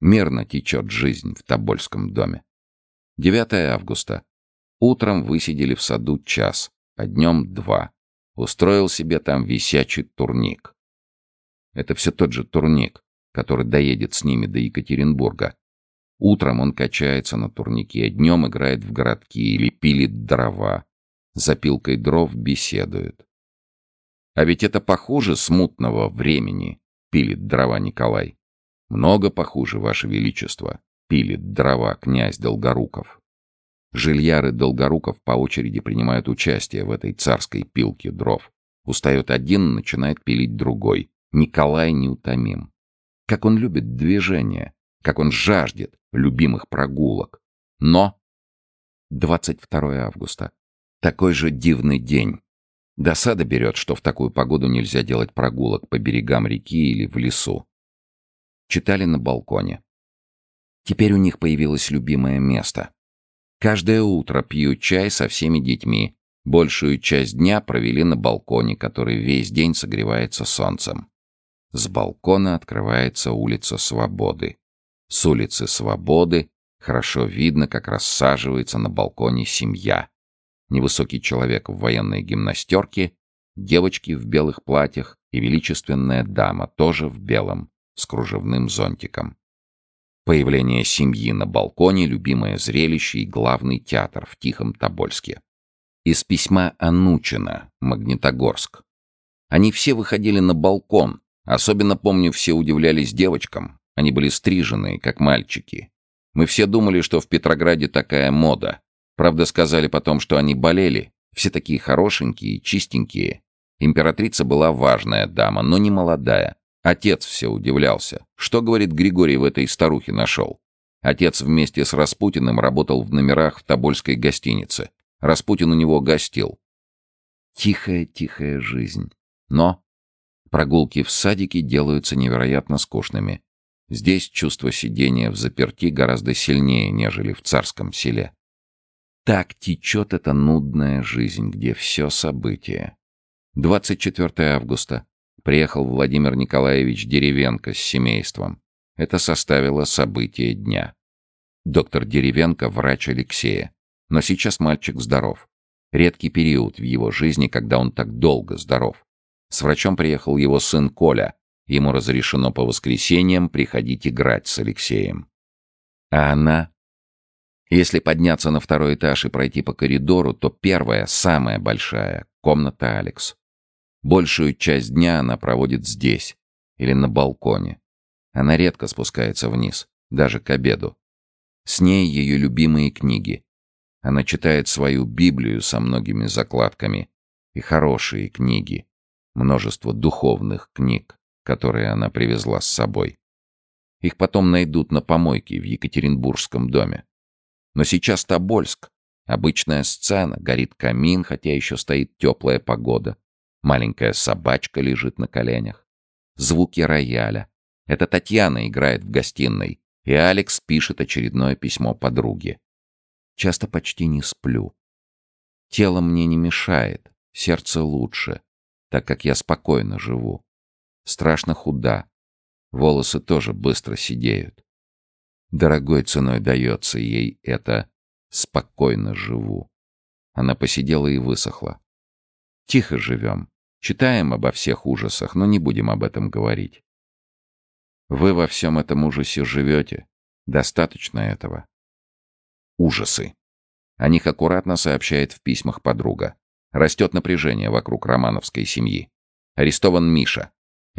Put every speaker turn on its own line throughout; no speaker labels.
Мирно течет жизнь в Тобольском доме. 9 августа. Утром высидели в саду час, а днем два. Устроил себе там висячий турник. Это все тот же турник, который доедет с ними до Екатеринбурга. Утром он качается на турнике, днем играет в городки или пилит дрова. За пилкой дров беседует. А ведь это похуже смутного времени, пилит дрова Николай. Много похуже, Ваше Величество, пилит дрова князь Долгоруков. Жильяры Долгоруков по очереди принимают участие в этой царской пилке дров. Устает один, начинает пилить другой. Николай неутомим. Как он любит движение, как он жаждет любимых прогулок. Но 22 августа. Такой же дивный день. Досада берет, что в такую погоду нельзя делать прогулок по берегам реки или в лесу. Читали на балконе. Теперь у них появилось любимое место. Каждое утро пьют чай со всеми детьми. Большую часть дня провели на балконе, который весь день согревается солнцем. С балкона открывается улица Свободы. С улицы Свободы хорошо видно, как рассаживается на балконе семья. Невысокий человек в военной гимнастерке, девочки в белых платьях и величественная дама, тоже в белом, с кружевным зонтиком. Появление семьи на балконе — любимое зрелище и главный театр в Тихом Тобольске. Из письма Анучина, Магнитогорск. Они все выходили на балкон. Особенно, помню, все удивлялись девочкам. Они были стриженные, как мальчики. Мы все думали, что в Петрограде такая мода. Правда, сказали потом, что они болели. Все такие хорошенькие, чистенькие. Императрица была важная дама, но не молодая. Отец все удивлялся. Что, говорит Григорий, в этой старухе нашел? Отец вместе с Распутиным работал в номерах в Тобольской гостинице. Распутин у него гостил. Тихая-тихая жизнь. Но прогулки в садике делаются невероятно скучными. Здесь чувство сидения в заперти гораздо сильнее, нежели в царском селе. Так течет эта нудная жизнь, где все события. 24 августа. Приехал Владимир Николаевич Деревенко с семейством. Это составило событие дня. Доктор Деревенко – врач Алексея. Но сейчас мальчик здоров. Редкий период в его жизни, когда он так долго здоров. С врачом приехал его сын Коля, Ему разрешено по воскресеньям приходить играть с Алексеем. А она? Если подняться на второй этаж и пройти по коридору, то первая, самая большая, комната Алекс. Большую часть дня она проводит здесь или на балконе. Она редко спускается вниз, даже к обеду. С ней ее любимые книги. Она читает свою Библию со многими закладками. И хорошие книги. Множество духовных книг которые она привезла с собой. Их потом найдут на помойке в Екатеринбургском доме. Но сейчас Тобольск. Обычная сцена, горит камин, хотя еще стоит теплая погода. Маленькая собачка лежит на коленях. Звуки рояля. Это Татьяна играет в гостиной, и Алекс пишет очередное письмо подруге. Часто почти не сплю. Тело мне не мешает, сердце лучше, так как я спокойно живу страшно худа. Волосы тоже быстро сидеют. Дорогой ценой дается ей это «спокойно живу». Она посидела и высохла. Тихо живем. Читаем обо всех ужасах, но не будем об этом говорить. Вы во всем этом ужасе живете. Достаточно этого. Ужасы. О них аккуратно сообщает в письмах подруга. Растет напряжение вокруг романовской семьи. Арестован Миша.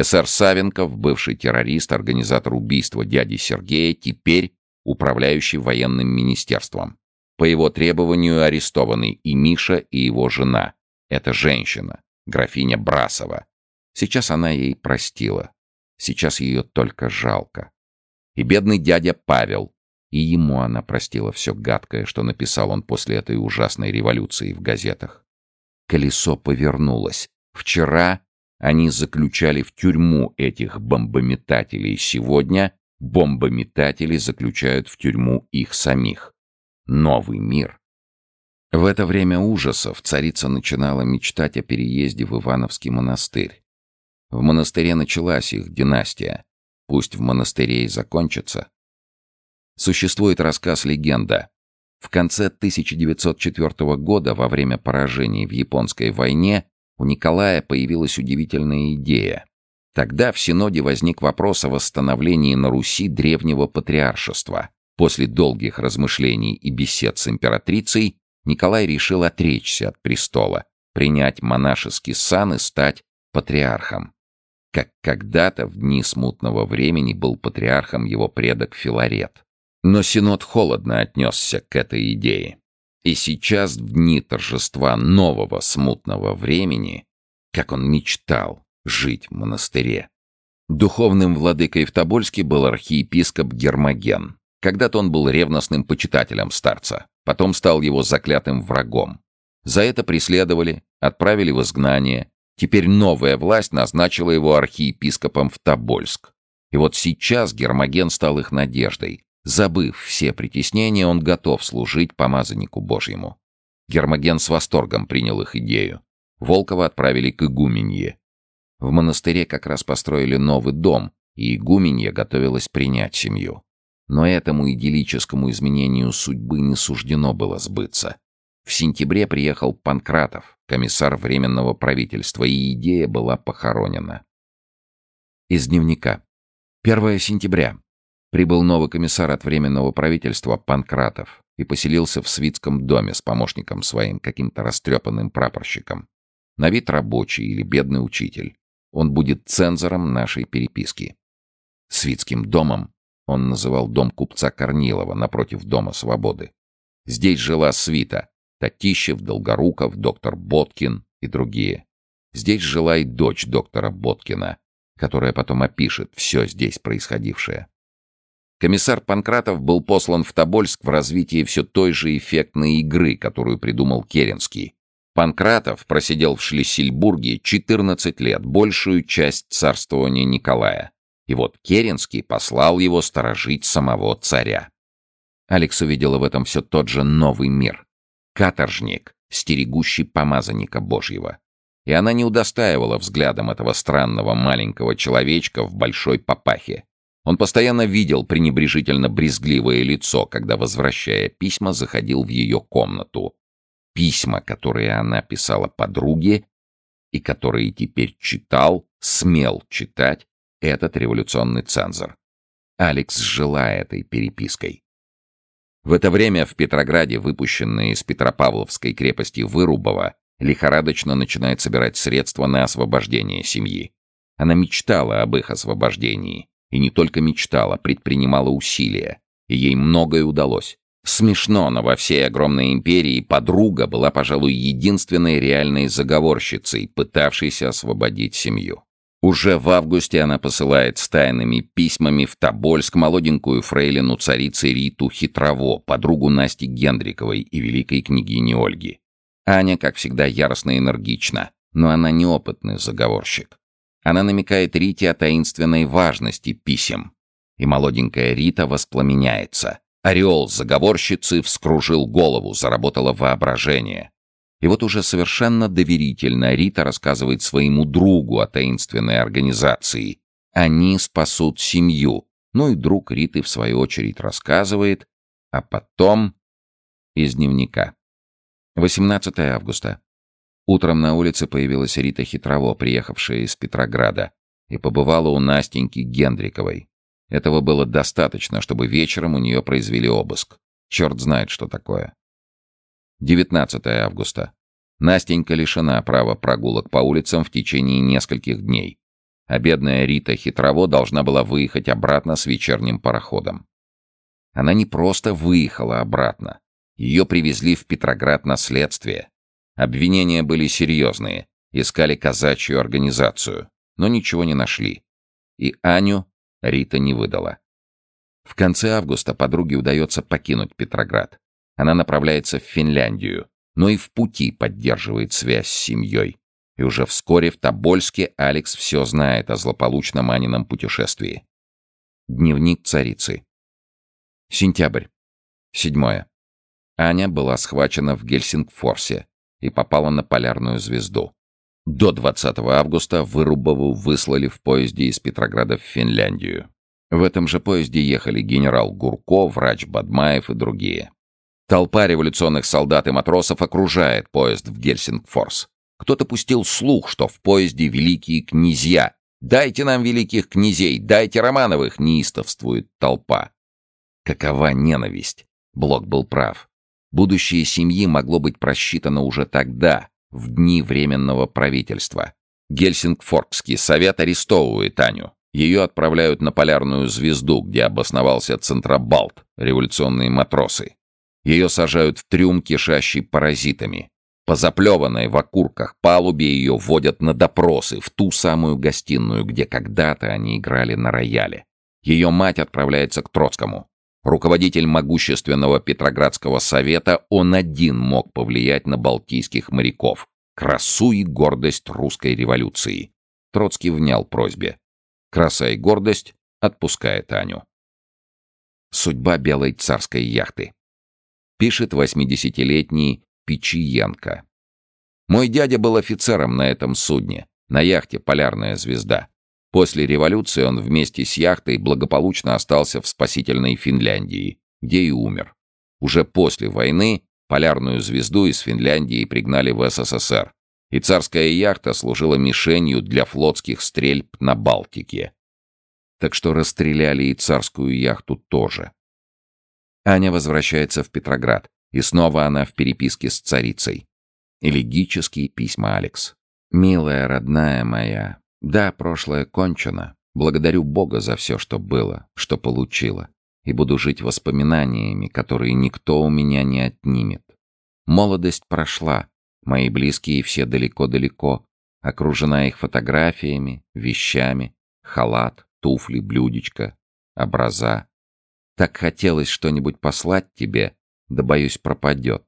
СР Савенков, бывший террорист, организатор убийства дяди Сергея, теперь управляющий военным министерством. По его требованию арестованы и Миша, и его жена. Это женщина, графиня Брасова. Сейчас она ей простила. Сейчас ее только жалко. И бедный дядя Павел. И ему она простила все гадкое, что написал он после этой ужасной революции в газетах. Колесо повернулось. Вчера они заключали в тюрьму этих бомбометателей. Сегодня бомбометатели заключают в тюрьму их самих. Новый мир. В это время ужасов царица начинала мечтать о переезде в Ивановский монастырь. В монастыре началась их династия. Пусть в монастыре и закончится. Существует рассказ-легенда. В конце 1904 года, во время поражений в Японской войне, у Николая появилась удивительная идея. Тогда в Синоде возник вопрос о восстановлении на Руси древнего патриаршества. После долгих размышлений и бесед с императрицей Николай решил отречься от престола, принять монашеский сан и стать патриархом. Как когда-то в дни смутного времени был патриархом его предок Филарет. Но Синод холодно отнесся к этой идее. И сейчас, в дни торжества нового смутного времени, как он мечтал жить в монастыре. Духовным владыкой в Тобольске был архиепископ Гермоген. Когда-то он был ревностным почитателем старца, потом стал его заклятым врагом. За это преследовали, отправили в изгнание. Теперь новая власть назначила его архиепископом в Тобольск. И вот сейчас Гермоген стал их надеждой, Забыв все притеснения, он готов служить помазаннику Божьему. Гермоген с восторгом принял их идею. Волкова отправили к игуменье. В монастыре как раз построили новый дом, и игуменье готовилась принять семью. Но этому идиллическому изменению судьбы не суждено было сбыться. В сентябре приехал Панкратов, комиссар Временного правительства, и идея была похоронена. Из дневника. 1 сентября. Прибыл новый комиссар от Временного правительства Панкратов и поселился в Свитском доме с помощником своим, каким-то растрепанным прапорщиком. На вид рабочий или бедный учитель. Он будет цензором нашей переписки. Свитским домом он называл дом купца Корнилова напротив Дома Свободы. Здесь жила свита — Татищев, Долгоруков, доктор Боткин и другие. Здесь жила и дочь доктора Боткина, которая потом опишет все здесь происходившее. Комиссар Панкратов был послан в Тобольск в развитии все той же эффектной игры, которую придумал Керенский. Панкратов просидел в Шлиссельбурге 14 лет, большую часть царствования Николая. И вот Керенский послал его сторожить самого царя. Алекс увидела в этом все тот же новый мир. Каторжник, стерегущий помазанника Божьего. И она не удостаивала взглядом этого странного маленького человечка в большой папахе. Он постоянно видел пренебрежительно брезгливое лицо, когда, возвращая письма, заходил в ее комнату. Письма, которые она писала подруге и которые теперь читал, смел читать этот революционный цензор. Алекс жила этой перепиской. В это время в Петрограде, выпущенная из Петропавловской крепости Вырубова, лихорадочно начинает собирать средства на освобождение семьи. Она мечтала об их освобождении, и не только мечтала, предпринимала усилия. И ей многое удалось. Смешно, но во всей огромной империи подруга была, пожалуй, единственной реальной заговорщицей, пытавшейся освободить семью. Уже в августе она посылает с тайными письмами в Тобольск молоденькую фрейлину царицы Риту Хитрово, подругу Насти Гендриковой и великой княгини Ольги. Аня, как всегда, яростно и энергична, но она неопытный заговорщик. Она намекает Рите о таинственной важности писем. И молоденькая Рита воспламеняется. Ореол заговорщицы вскружил голову, заработало воображение. И вот уже совершенно доверительно Рита рассказывает своему другу о таинственной организации. Они спасут семью. Ну и друг Риты, в свою очередь, рассказывает. А потом... Из дневника. 18 августа. Утром на улице появилась Рита Хитрово, приехавшая из Петрограда, и побывала у Настеньки Гендриковой. Этого было достаточно, чтобы вечером у нее произвели обыск. Черт знает, что такое. 19 августа. Настенька лишена права прогулок по улицам в течение нескольких дней. А бедная Рита Хитрово должна была выехать обратно с вечерним пароходом. Она не просто выехала обратно. Ее привезли в Петроград на следствие. Обвинения были серьезные, искали казачью организацию, но ничего не нашли. И Аню Рита не выдала. В конце августа подруге удается покинуть Петроград. Она направляется в Финляндию, но и в пути поддерживает связь с семьей. И уже вскоре в Тобольске Алекс все знает о злополучном Анином путешествии. Дневник царицы. Сентябрь. Седьмое. Аня была схвачена в Гельсингфорсе и попала на полярную звезду. До 20 августа Вырубову выслали в поезде из Петрограда в Финляндию. В этом же поезде ехали генерал Гурко, врач Бадмаев и другие. Толпа революционных солдат и матросов окружает поезд в Гельсингфорс. Кто-то пустил слух, что в поезде великие князья. «Дайте нам великих князей! Дайте Романовых!» — неистовствует толпа. Какова ненависть! Блок был прав. Будущее семьи могло быть просчитано уже тогда, в дни Временного правительства. Гельсингфоркский совет арестовывает Аню. Ее отправляют на полярную звезду, где обосновался Центробалт, революционные матросы. Ее сажают в трюм, кишащий паразитами. По заплеванной в окурках палубе ее вводят на допросы в ту самую гостиную, где когда-то они играли на рояле. Ее мать отправляется к Троцкому. Руководитель могущественного Петроградского совета, он один мог повлиять на балтийских моряков. Красу и гордость русской революции. Троцкий внял просьбе. Краса и гордость отпускает Аню. Судьба белой царской яхты пишет 80-летний Печиенко. Мой дядя был офицером на этом судне, на яхте «Полярная звезда». После революции он вместе с яхтой благополучно остался в спасительной Финляндии, где и умер. Уже после войны полярную звезду из Финляндии пригнали в СССР, и царская яхта служила мишенью для флотских стрельб на Балтике. Так что расстреляли и царскую яхту тоже. Аня возвращается в Петроград, и снова она в переписке с царицей. Элегические письма Алекс. «Милая, родная моя, да, прошлое кончено. Благодарю Бога за все, что было, что получила. И буду жить воспоминаниями, которые никто у меня не отнимет. Молодость прошла. Мои близкие все далеко-далеко. Окружена их фотографиями, вещами, халат, туфли, блюдечко, образа. Так хотелось что-нибудь послать тебе, да, боюсь, пропадет.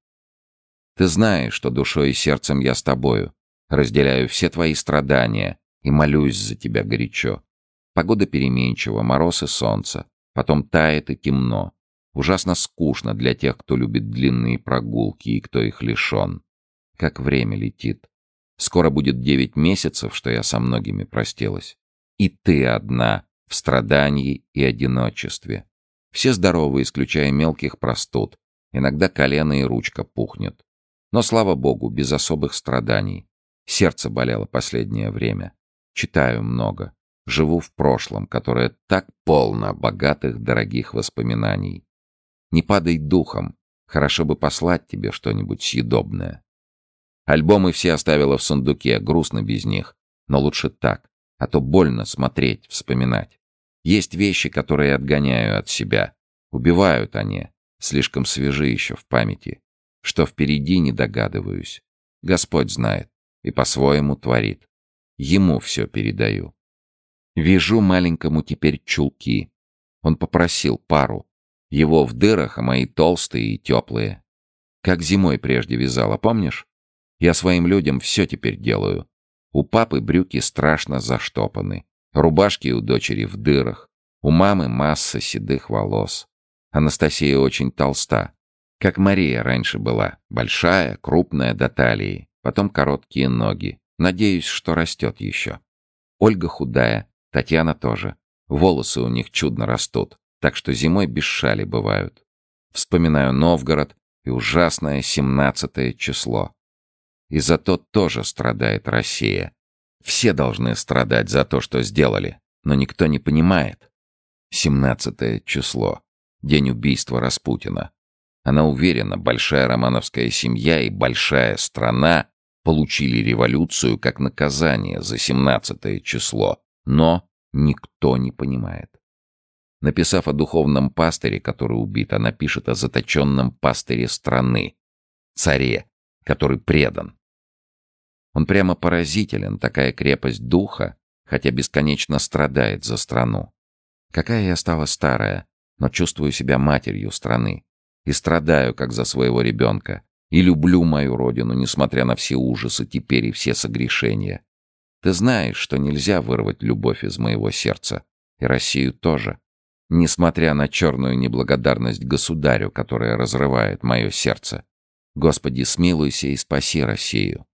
Ты знаешь, что душой и сердцем я с тобою, разделяю все твои страдания и молюсь за тебя горячо. Погода переменчива, мороз и солнце, потом тает и темно. Ужасно скучно для тех, кто любит длинные прогулки и кто их лишен. Как время летит. Скоро будет девять месяцев, что я со многими простилась. И ты одна, в страдании и одиночестве. Все здоровы, исключая мелких простуд. Иногда колено и ручка пухнет. Но, слава богу, без особых страданий. Сердце болело последнее время. Читаю много. Живу в прошлом, которое так полно богатых, дорогих воспоминаний. Не падай духом. Хорошо бы послать тебе что-нибудь съедобное. Альбомы все оставила в сундуке, грустно без них. Но лучше так, а то больно смотреть, вспоминать. Есть вещи, которые отгоняю от себя. Убивают они. Слишком свежи еще в памяти. Что впереди, не догадываюсь. Господь знает и по-своему творит. Ему все передаю. Вяжу маленькому теперь чулки. Он попросил пару. Его в дырах, а мои толстые и теплые. Как зимой прежде вязала, помнишь? Я своим людям все теперь делаю. У папы брюки страшно заштопаны. Рубашки у дочери в дырах. У мамы масса седых волос. Анастасия очень толста. Как Мария раньше была. Большая, крупная до талии. Потом короткие ноги. Надеюсь, что растет еще. Ольга худая. Татьяна тоже. Волосы у них чудно растут. Так что зимой без шали бывают. Вспоминаю Новгород и ужасное семнадцатое число. И за то тоже страдает Россия. Все должны страдать за то, что сделали, но никто не понимает. 17 число. День убийства Распутина. Она уверена, большая романовская семья и большая страна получили революцию как наказание за 17 число, но никто не понимает. Написав о духовном пастыре, который убит, она пишет о заточенном пастыре страны, царе, который предан, он прямо поразителен, такая крепость духа, хотя бесконечно страдает за страну. Какая я стала старая, но чувствую себя матерью страны. И страдаю, как за своего ребенка. И люблю мою родину, несмотря на все ужасы теперь и все согрешения. Ты знаешь, что нельзя вырвать любовь из моего сердца. И Россию тоже. Несмотря на черную неблагодарность государю, которая разрывает мое сердце. Господи, смилуйся и спаси Россию.